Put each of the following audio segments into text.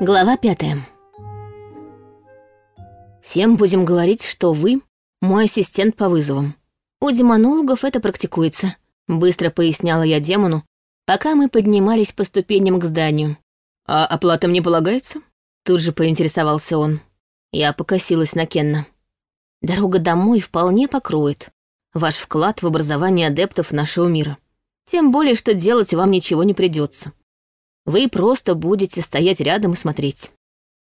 Глава пятая. Всем будем говорить, что вы мой ассистент по вызовам. У демонологов это практикуется, быстро поясняла я демону, пока мы поднимались по ступеням к зданию. А оплата мне полагается? Тут же поинтересовался он. Я покосилась на Кенна. Дорога домой вполне покроет ваш вклад в образование адептов нашего мира. Тем более, что делать вам ничего не придется. Вы просто будете стоять рядом и смотреть.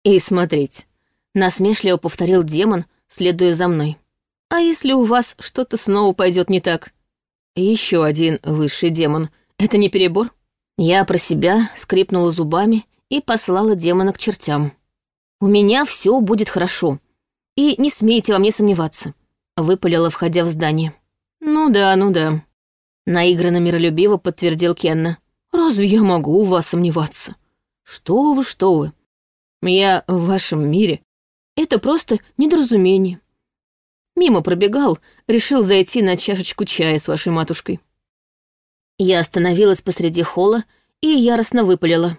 И смотреть. Насмешливо повторил демон, следуя за мной. А если у вас что-то снова пойдет не так? Еще один высший демон. Это не перебор? Я про себя скрипнула зубами и послала демона к чертям. У меня все будет хорошо. И не смейте во мне сомневаться. Выпалила, входя в здание. Ну да, ну да. Наигранно миролюбиво подтвердил Кенна. «Разве я могу у вас сомневаться? Что вы, что вы? Я в вашем мире. Это просто недоразумение. Мимо пробегал, решил зайти на чашечку чая с вашей матушкой». Я остановилась посреди холла и яростно выпалила.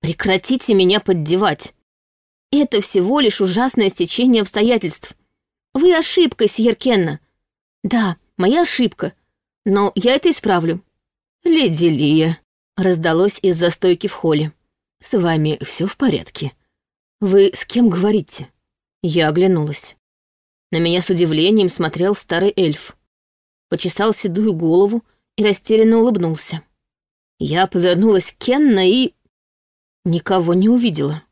«Прекратите меня поддевать. Это всего лишь ужасное стечение обстоятельств. Вы ошибка, Сьер Кенна. Да, моя ошибка, но я это исправлю». «Леди Лия», Раздалось из застойки в холле. «С вами все в порядке? Вы с кем говорите?» Я оглянулась. На меня с удивлением смотрел старый эльф. Почесал седую голову и растерянно улыбнулся. Я повернулась к Кенна и... Никого не увидела.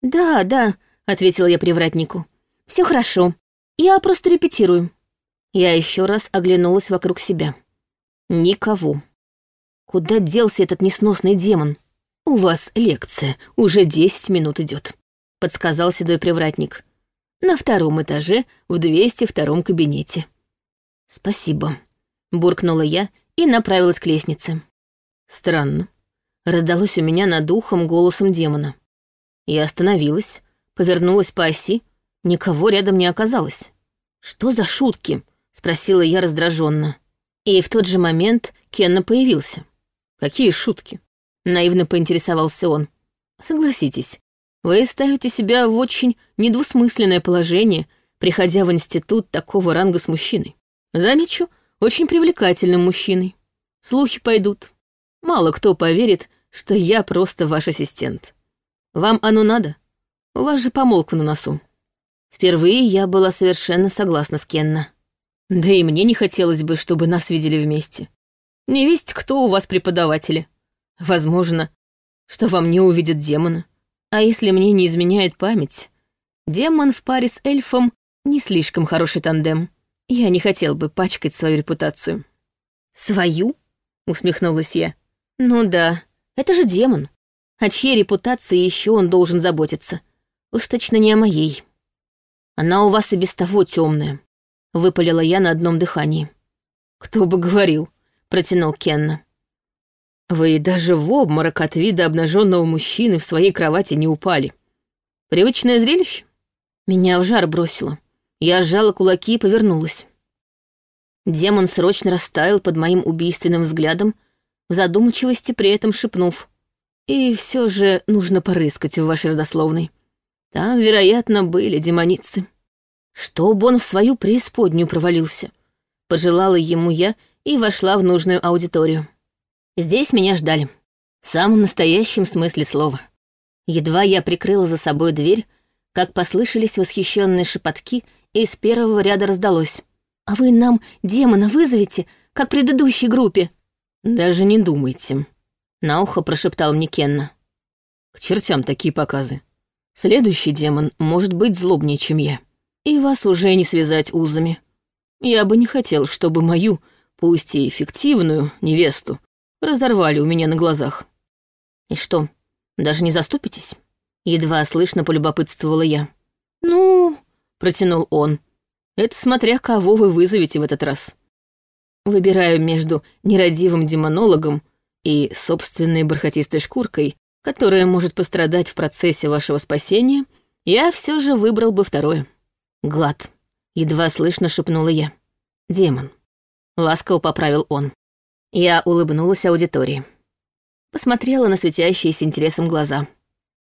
«Да, да», — ответила я привратнику. Все хорошо. Я просто репетирую». Я еще раз оглянулась вокруг себя. Никого. Куда делся этот несносный демон? У вас лекция, уже десять минут идет, подсказал седой привратник. На втором этаже, в 202 кабинете. Спасибо, буркнула я и направилась к лестнице. Странно. Раздалось у меня над ухом голосом демона. Я остановилась, повернулась по оси, никого рядом не оказалось. «Что за шутки?» — спросила я раздраженно. И в тот же момент Кенна появился. Какие шутки? Наивно поинтересовался он. Согласитесь, вы ставите себя в очень недвусмысленное положение, приходя в институт такого ранга с мужчиной. Замечу, очень привлекательным мужчиной. Слухи пойдут. Мало кто поверит, что я просто ваш ассистент. Вам оно надо? У вас же помолвка на носу. Впервые я была совершенно согласна с Кенна. Да и мне не хотелось бы, чтобы нас видели вместе. Не весть, кто у вас преподаватели. Возможно, что вам не увидят демона. А если мне не изменяет память, демон в паре с эльфом не слишком хороший тандем. Я не хотел бы пачкать свою репутацию. «Свою?» — усмехнулась я. «Ну да, это же демон. О чьей репутации еще он должен заботиться? Уж точно не о моей. Она у вас и без того темная», — выпалила я на одном дыхании. «Кто бы говорил», протянул Кенна. Вы даже в обморок от вида обнаженного мужчины в своей кровати не упали. Привычное зрелище? Меня в жар бросило. Я сжала кулаки и повернулась. Демон срочно растаял под моим убийственным взглядом, в задумчивости при этом шепнув. И все же нужно порыскать в вашей родословной. Там, вероятно, были демоницы. Чтоб он в свою преисподнюю провалился. Пожелала ему я и вошла в нужную аудиторию. Здесь меня ждали. В самом настоящем смысле слова. Едва я прикрыла за собой дверь, как послышались восхищенные шепотки, и из первого ряда раздалось. «А вы нам демона вызовете, как предыдущей группе?» «Даже не думайте», — на ухо прошептал мне Кенна. «К чертям такие показы. Следующий демон может быть злобнее, чем я. И вас уже не связать узами. Я бы не хотел, чтобы мою пусть и эффективную невесту, разорвали у меня на глазах. И что, даже не заступитесь? Едва слышно полюбопытствовала я. Ну, протянул он. Это смотря кого вы вызовете в этот раз. Выбираю между нерадивым демонологом и собственной бархатистой шкуркой, которая может пострадать в процессе вашего спасения, я все же выбрал бы второе. Гад. Едва слышно шепнула я. Демон. Ласково поправил он. Я улыбнулась аудитории. Посмотрела на светящиеся интересом глаза.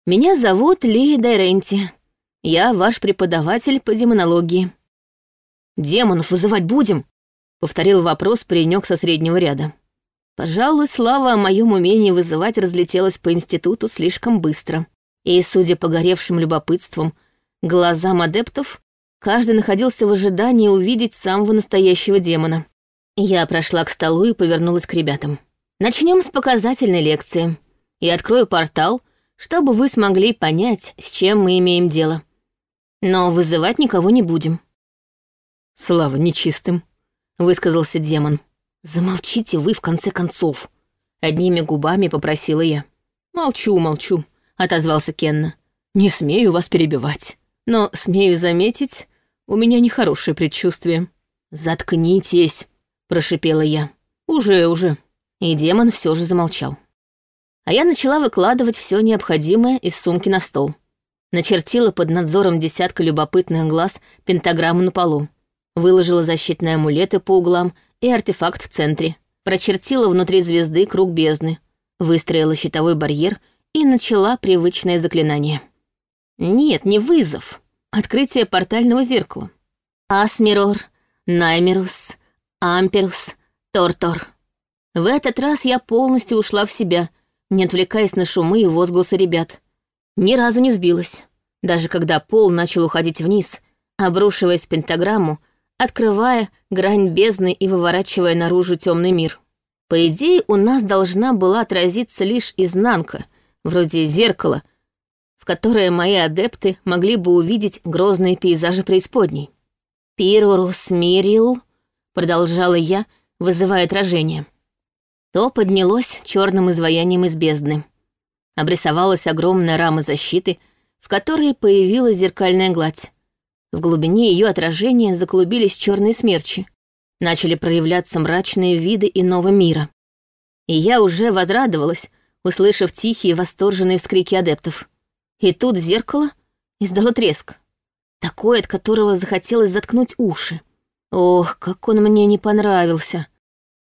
Меня зовут Ли Дайренти. Я ваш преподаватель по демонологии». «Демонов вызывать будем?» — повторил вопрос паренек со среднего ряда. Пожалуй, слава о моем умении вызывать разлетелась по институту слишком быстро. И, судя по горевшим любопытством, глазам адептов, каждый находился в ожидании увидеть самого настоящего демона. Я прошла к столу и повернулась к ребятам. Начнем с показательной лекции. И открою портал, чтобы вы смогли понять, с чем мы имеем дело. Но вызывать никого не будем. «Слава нечистым», — высказался демон. «Замолчите вы, в конце концов», — одними губами попросила я. «Молчу, молчу», — отозвался Кенна. «Не смею вас перебивать, но смею заметить, у меня нехорошее предчувствие». «Заткнитесь», — прошипела я. «Уже, уже». И демон все же замолчал. А я начала выкладывать все необходимое из сумки на стол. Начертила под надзором десятка любопытных глаз пентаграмму на полу. Выложила защитные амулеты по углам и артефакт в центре. Прочертила внутри звезды круг бездны. Выстроила щитовой барьер и начала привычное заклинание. Нет, не вызов. Открытие портального зеркала. Асмирор, Наймерус, Амперус, Тортор. В этот раз я полностью ушла в себя, не отвлекаясь на шумы и возгласы ребят. Ни разу не сбилась. Даже когда пол начал уходить вниз, обрушиваясь пентаграмму, открывая грань бездны и выворачивая наружу темный мир. По идее, у нас должна была отразиться лишь изнанка, вроде зеркала, в которое мои адепты могли бы увидеть грозные пейзажи преисподней. «Пирурус мирил», — продолжала я, вызывая отражение. То поднялось черным изваянием из бездны. Обрисовалась огромная рама защиты, в которой появилась зеркальная гладь. В глубине ее отражения заклубились черные смерчи. Начали проявляться мрачные виды иного мира. И я уже возрадовалась, услышав тихие восторженные вскрики адептов. И тут зеркало издало треск. Такой, от которого захотелось заткнуть уши. Ох, как он мне не понравился.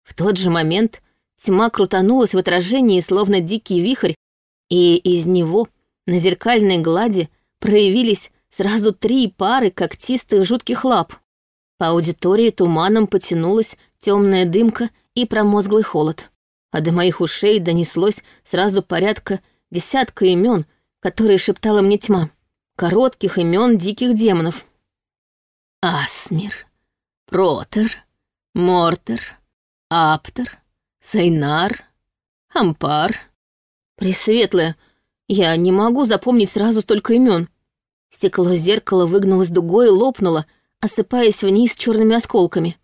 В тот же момент тьма крутанулась в отражении, словно дикий вихрь, и из него на зеркальной глади проявились сразу три пары когтистых жутких лап. По аудитории туманом потянулась темная дымка и промозглый холод. А до моих ушей донеслось сразу порядка десятка имен, которые шептала мне тьма. Коротких имен диких демонов. Асмир, Протер, Мортер, Аптер, Сайнар, Ампар. Пресветлая, я не могу запомнить сразу столько имен. Стекло зеркала выгнулось дугой и лопнуло, осыпаясь вниз черными осколками.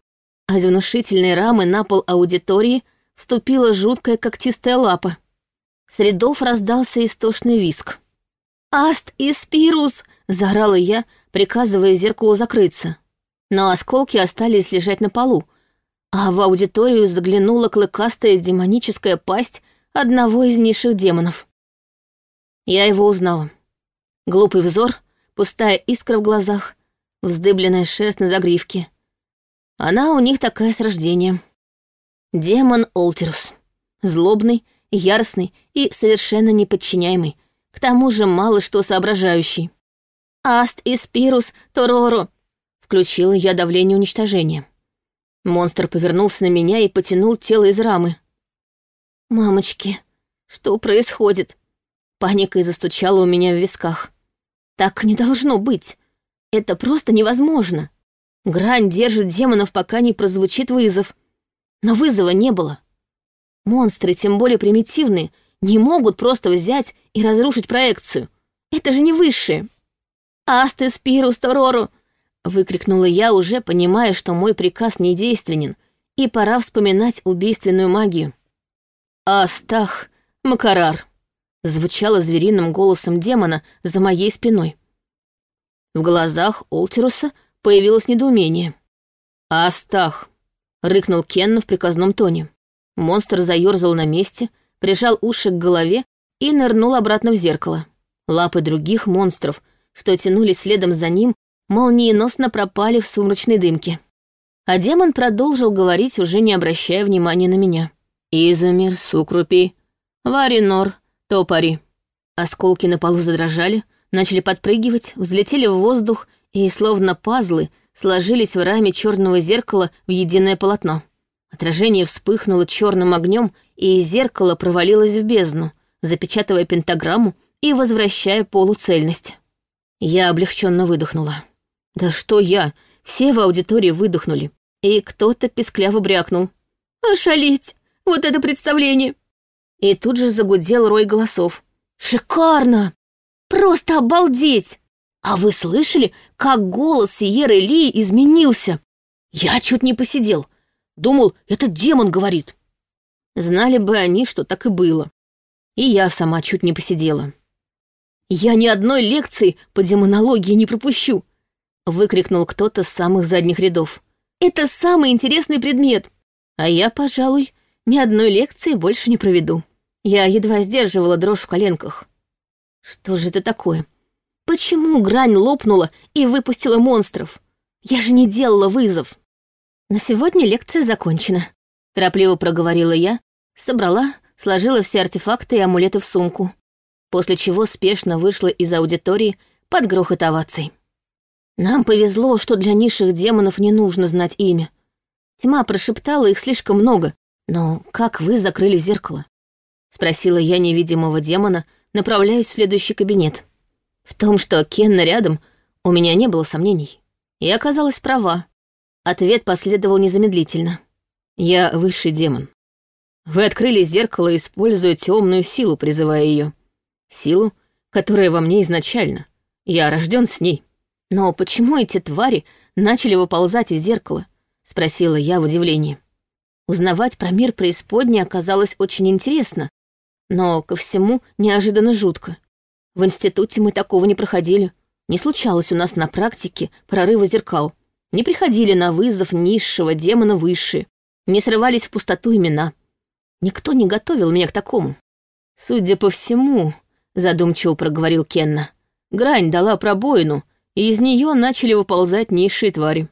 А из внушительной рамы на пол аудитории вступила жуткая когтистая лапа. С рядов раздался истошный виск. «Аст и Спирус!» — заорала я, приказывая зеркалу закрыться. Но осколки остались лежать на полу, а в аудиторию заглянула клыкастая демоническая пасть одного из низших демонов. Я его узнала. Глупый взор, пустая искра в глазах, вздыбленная шерсть на загривке. Она у них такая с рождения. Демон Олтерус. Злобный, яростный и совершенно неподчиняемый, к тому же мало что соображающий. «Аст и Спирус Торору!» Включила я давление уничтожения. Монстр повернулся на меня и потянул тело из рамы. «Мамочки, что происходит?» Паникой застучала у меня в висках. Так не должно быть. Это просто невозможно. Грань держит демонов, пока не прозвучит вызов. Но вызова не было. Монстры, тем более примитивные, не могут просто взять и разрушить проекцию. Это же не высшие. «Асты спирус торору!» — выкрикнула я, уже понимая, что мой приказ недейственен, и пора вспоминать убийственную магию. «Астах, Макарар!» звучало звериным голосом демона за моей спиной. В глазах Олтеруса появилось недоумение. «Астах!» — рыкнул Кенна в приказном тоне. Монстр заерзал на месте, прижал уши к голове и нырнул обратно в зеркало. Лапы других монстров, что тянулись следом за ним, молниеносно пропали в сумрачной дымке. А демон продолжил говорить, уже не обращая внимания на меня. «Изумир, Сукрупи, Варинор, Топари. Осколки на полу задрожали, начали подпрыгивать, взлетели в воздух и, словно пазлы, сложились в раме черного зеркала в единое полотно. Отражение вспыхнуло черным огнем, и зеркало провалилось в бездну, запечатывая пентаграмму и возвращая полуцельность. Я облегченно выдохнула. Да что я? Все в аудитории выдохнули. И кто-то пескляво брякнул. «Ошалеть! Вот это представление!» И тут же загудел рой голосов. «Шикарно! Просто обалдеть! А вы слышали, как голос Сиеры Ли изменился? Я чуть не посидел. Думал, это демон говорит». Знали бы они, что так и было. И я сама чуть не посидела. «Я ни одной лекции по демонологии не пропущу!» — выкрикнул кто-то с самых задних рядов. «Это самый интересный предмет! А я, пожалуй, ни одной лекции больше не проведу». Я едва сдерживала дрожь в коленках. Что же это такое? Почему грань лопнула и выпустила монстров? Я же не делала вызов. На сегодня лекция закончена. Торопливо проговорила я, собрала, сложила все артефакты и амулеты в сумку после чего спешно вышла из аудитории под грохот оваций. Нам повезло, что для низших демонов не нужно знать имя. Тьма прошептала их слишком много, но как вы закрыли зеркало? Спросила я невидимого демона, направляясь в следующий кабинет. В том, что Кенна рядом, у меня не было сомнений. И оказалась права. Ответ последовал незамедлительно. Я высший демон. Вы открыли зеркало, используя темную силу, призывая ее. Силу, которая во мне изначально. Я рожден с ней. Но почему эти твари начали выползать из зеркала? Спросила я в удивлении. Узнавать про мир преисподней оказалось очень интересно, но ко всему неожиданно жутко. В институте мы такого не проходили. Не случалось у нас на практике прорыва зеркал. Не приходили на вызов низшего демона высшие. Не срывались в пустоту имена. Никто не готовил меня к такому. Судя по всему, задумчиво проговорил Кенна. Грань дала пробоину, и из нее начали выползать низшие твари.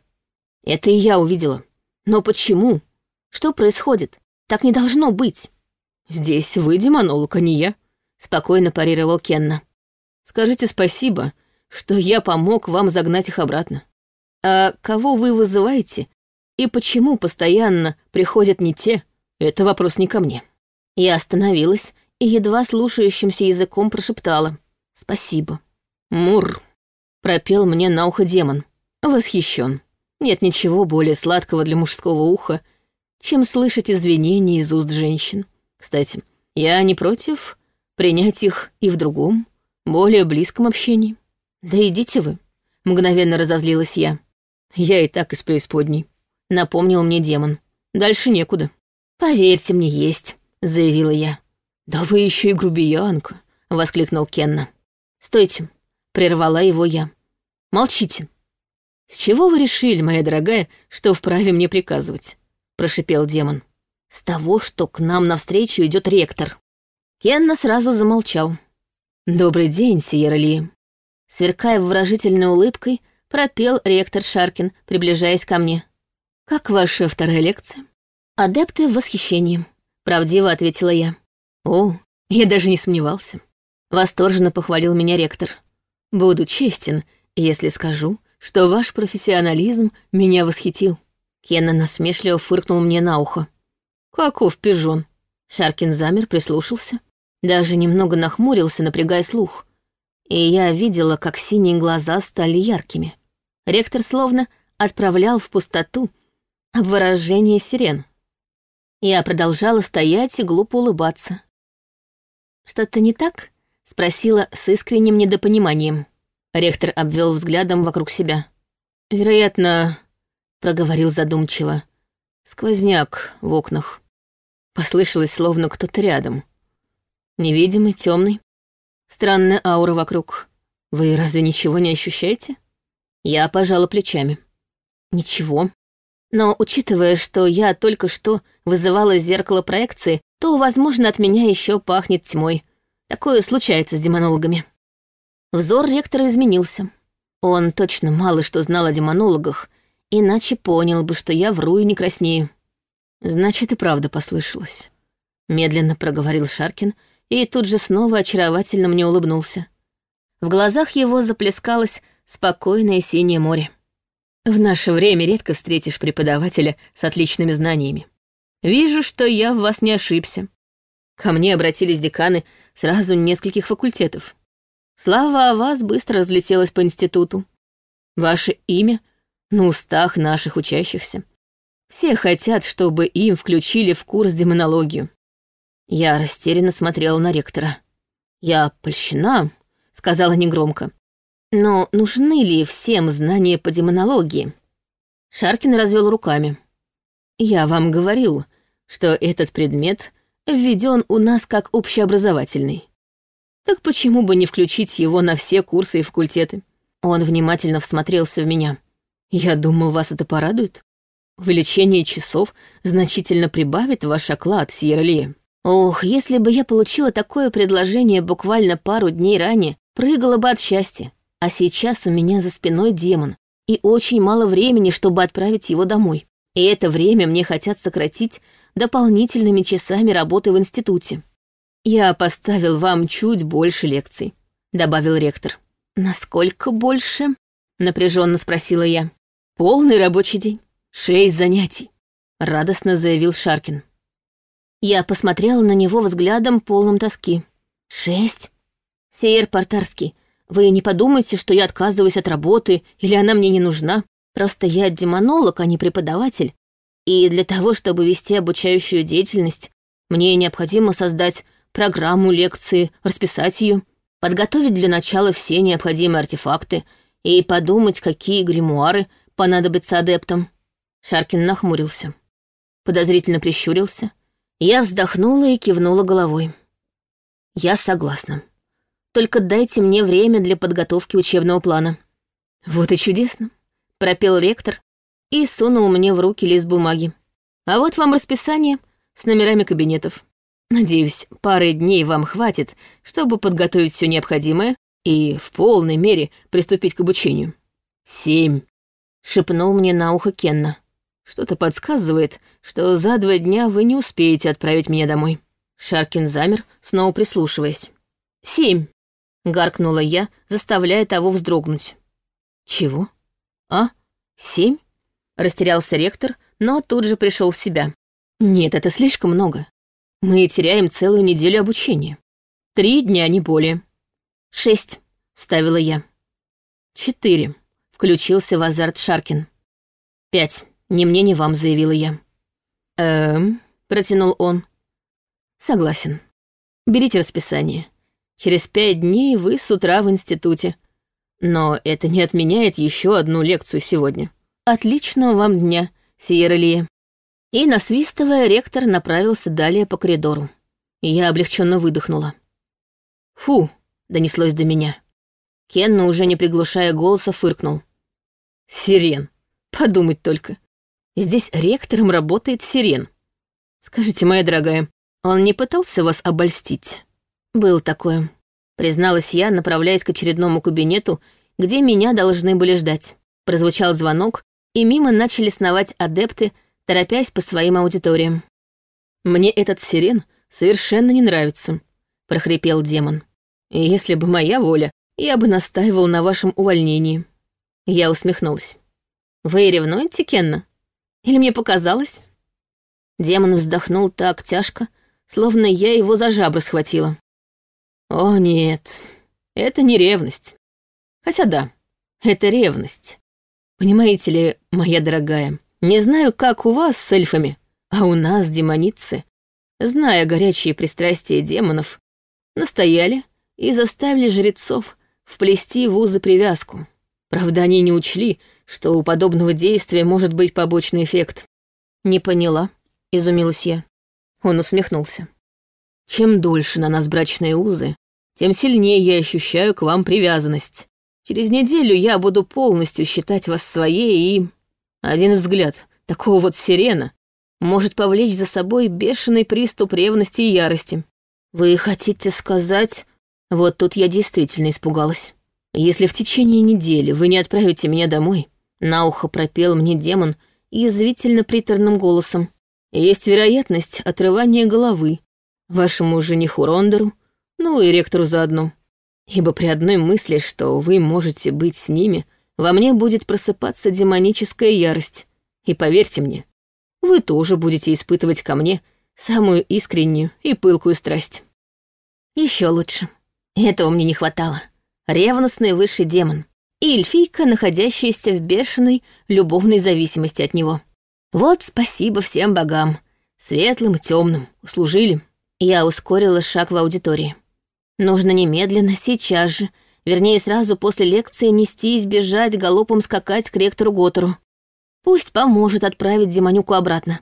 Это и я увидела. Но почему? Что происходит? Так не должно быть. Здесь вы демонолог, а не я, спокойно парировал Кенна. Скажите спасибо, что я помог вам загнать их обратно. А кого вы вызываете и почему постоянно приходят не те, это вопрос не ко мне. Я остановилась и едва слушающимся языком прошептала «Спасибо». «Мур», — пропел мне на ухо демон. Восхищен. Нет ничего более сладкого для мужского уха, чем слышать извинения из уст женщин. Кстати, я не против принять их и в другом, более близком общении. Да идите вы, мгновенно разозлилась я. Я и так из преисподней. Напомнил мне демон. Дальше некуда. Поверьте мне, есть, заявила я. «Да вы еще и грубиянка!» — воскликнул Кенна. «Стойте!» — прервала его я. «Молчите!» «С чего вы решили, моя дорогая, что вправе мне приказывать?» — прошипел демон. «С того, что к нам навстречу идет ректор». Кенна сразу замолчал. «Добрый день, Сиера Ли!» Сверкая выражительной улыбкой, пропел ректор Шаркин, приближаясь ко мне. «Как ваша вторая лекция?» «Адепты в восхищении», — правдиво ответила я. О, я даже не сомневался. Восторженно похвалил меня ректор. Буду честен, если скажу, что ваш профессионализм меня восхитил. Кенна насмешливо фыркнул мне на ухо. Каков пижон? Шаркин замер, прислушался. Даже немного нахмурился, напрягая слух. И я видела, как синие глаза стали яркими. Ректор словно отправлял в пустоту обворожение сирен. Я продолжала стоять и глупо улыбаться. «Что-то не так?» — спросила с искренним недопониманием. Ректор обвел взглядом вокруг себя. «Вероятно, — проговорил задумчиво, — сквозняк в окнах. Послышалось, словно кто-то рядом. Невидимый, темный. Странная аура вокруг. Вы разве ничего не ощущаете?» Я пожала плечами. «Ничего. Но учитывая, что я только что вызывала зеркало проекции, то, возможно, от меня еще пахнет тьмой. Такое случается с демонологами. Взор ректора изменился. Он точно мало что знал о демонологах, иначе понял бы, что я вру и не краснею. Значит, и правда послышалось. Медленно проговорил Шаркин и тут же снова очаровательно мне улыбнулся. В глазах его заплескалось спокойное синее море. В наше время редко встретишь преподавателя с отличными знаниями. Вижу, что я в вас не ошибся. Ко мне обратились деканы сразу нескольких факультетов. Слава о вас быстро разлетелась по институту. Ваше имя на устах наших учащихся. Все хотят, чтобы им включили в курс демонологию. Я растерянно смотрела на ректора. «Я польщена», — сказала негромко. «Но нужны ли всем знания по демонологии?» Шаркин развел руками. «Я вам говорил, что этот предмет введен у нас как общеобразовательный. Так почему бы не включить его на все курсы и факультеты? Он внимательно всмотрелся в меня. Я думал, вас это порадует. Увеличение часов значительно прибавит ваш оклад, Сьерли. Ох, если бы я получила такое предложение буквально пару дней ранее, прыгала бы от счастья. А сейчас у меня за спиной демон, и очень мало времени, чтобы отправить его домой. И это время мне хотят сократить дополнительными часами работы в институте. «Я поставил вам чуть больше лекций», — добавил ректор. «Насколько больше?» — напряженно спросила я. «Полный рабочий день. Шесть занятий», — радостно заявил Шаркин. Я посмотрела на него взглядом полным тоски. «Шесть? Сейер Портарский, вы не подумайте, что я отказываюсь от работы или она мне не нужна. Просто я демонолог, а не преподаватель. И для того, чтобы вести обучающую деятельность, мне необходимо создать программу лекции, расписать ее, подготовить для начала все необходимые артефакты и подумать, какие гримуары понадобятся адептам. Шаркин нахмурился. Подозрительно прищурился. Я вздохнула и кивнула головой. Я согласна. Только дайте мне время для подготовки учебного плана. Вот и чудесно, пропел ректор и сунул мне в руки лист бумаги. А вот вам расписание с номерами кабинетов. Надеюсь, пары дней вам хватит, чтобы подготовить все необходимое и в полной мере приступить к обучению. Семь. Шепнул мне на ухо Кенна. Что-то подсказывает, что за два дня вы не успеете отправить меня домой. Шаркин замер, снова прислушиваясь. Семь. Гаркнула я, заставляя того вздрогнуть. Чего? А? Семь? Растерялся ректор, но тут же пришел в себя. Нет, это слишком много. Мы теряем целую неделю обучения. Три дня, не более. Шесть, вставила я. Четыре, включился в азарт Шаркин. Пять, ни мне, ни вам, заявила я. Эм, протянул он. Согласен. Берите расписание. Через пять дней вы с утра в институте. Но это не отменяет еще одну лекцию сегодня. Отличного вам дня, Сиера Лия. И, насвистывая, ректор направился далее по коридору. Я облегченно выдохнула. «Фу!» — донеслось до меня. Кенна, уже не приглушая голоса, фыркнул. «Сирен! Подумать только! Здесь ректором работает Сирен. Скажите, моя дорогая, он не пытался вас обольстить?» «Был такое», — призналась я, направляясь к очередному кабинету, где меня должны были ждать. Прозвучал звонок, и мимо начали сновать адепты, торопясь по своим аудиториям. «Мне этот сирен совершенно не нравится», — прохрипел демон. «Если бы моя воля, я бы настаивал на вашем увольнении». Я усмехнулась. «Вы ревнуете, Кенна? Или мне показалось?» Демон вздохнул так тяжко, словно я его за жабры схватила. «О, нет, это не ревность. Хотя да, это ревность. Понимаете ли, моя дорогая, не знаю, как у вас с эльфами, а у нас демоницы, зная горячие пристрастия демонов, настояли и заставили жрецов вплести в узы привязку. Правда, они не учли, что у подобного действия может быть побочный эффект. «Не поняла», — изумилась я. Он усмехнулся. «Чем дольше на нас брачные узы, тем сильнее я ощущаю к вам привязанность. Через неделю я буду полностью считать вас своей и...» Один взгляд такого вот сирена может повлечь за собой бешеный приступ ревности и ярости. Вы хотите сказать... Вот тут я действительно испугалась. Если в течение недели вы не отправите меня домой, на ухо пропел мне демон язвительно приторным голосом, есть вероятность отрывания головы вашему жениху Рондеру, ну и ректору заодно. Ибо при одной мысли, что вы можете быть с ними, во мне будет просыпаться демоническая ярость. И поверьте мне, вы тоже будете испытывать ко мне самую искреннюю и пылкую страсть. Еще лучше. Этого мне не хватало. Ревностный высший демон. И эльфийка, находящаяся в бешеной любовной зависимости от него. Вот спасибо всем богам. Светлым и темным. Услужили. Я ускорила шаг в аудитории. Нужно немедленно, сейчас же, вернее, сразу после лекции нестись, бежать, галопом скакать к ректору Готору. Пусть поможет отправить Демонюку обратно.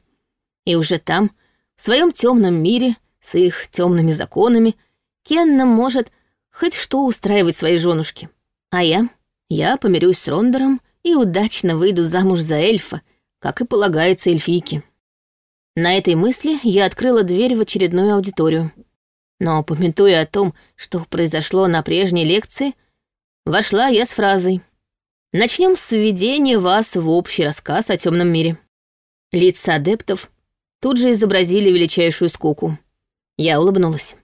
И уже там, в своем темном мире, с их темными законами, Кенна может хоть что устраивать своей женушке. А я? Я помирюсь с Рондером и удачно выйду замуж за эльфа, как и полагается эльфийке. На этой мысли я открыла дверь в очередную аудиторию. Но, помятуя о том, что произошло на прежней лекции, вошла я с фразой «Начнем с введения вас в общий рассказ о темном мире». Лица адептов тут же изобразили величайшую скуку. Я улыбнулась.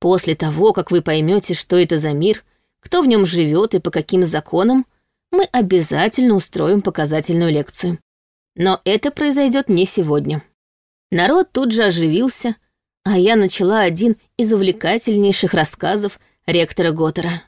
После того, как вы поймете, что это за мир, кто в нем живет и по каким законам, мы обязательно устроим показательную лекцию. Но это произойдет не сегодня. Народ тут же оживился, а я начала один из увлекательнейших рассказов ректора Готтера.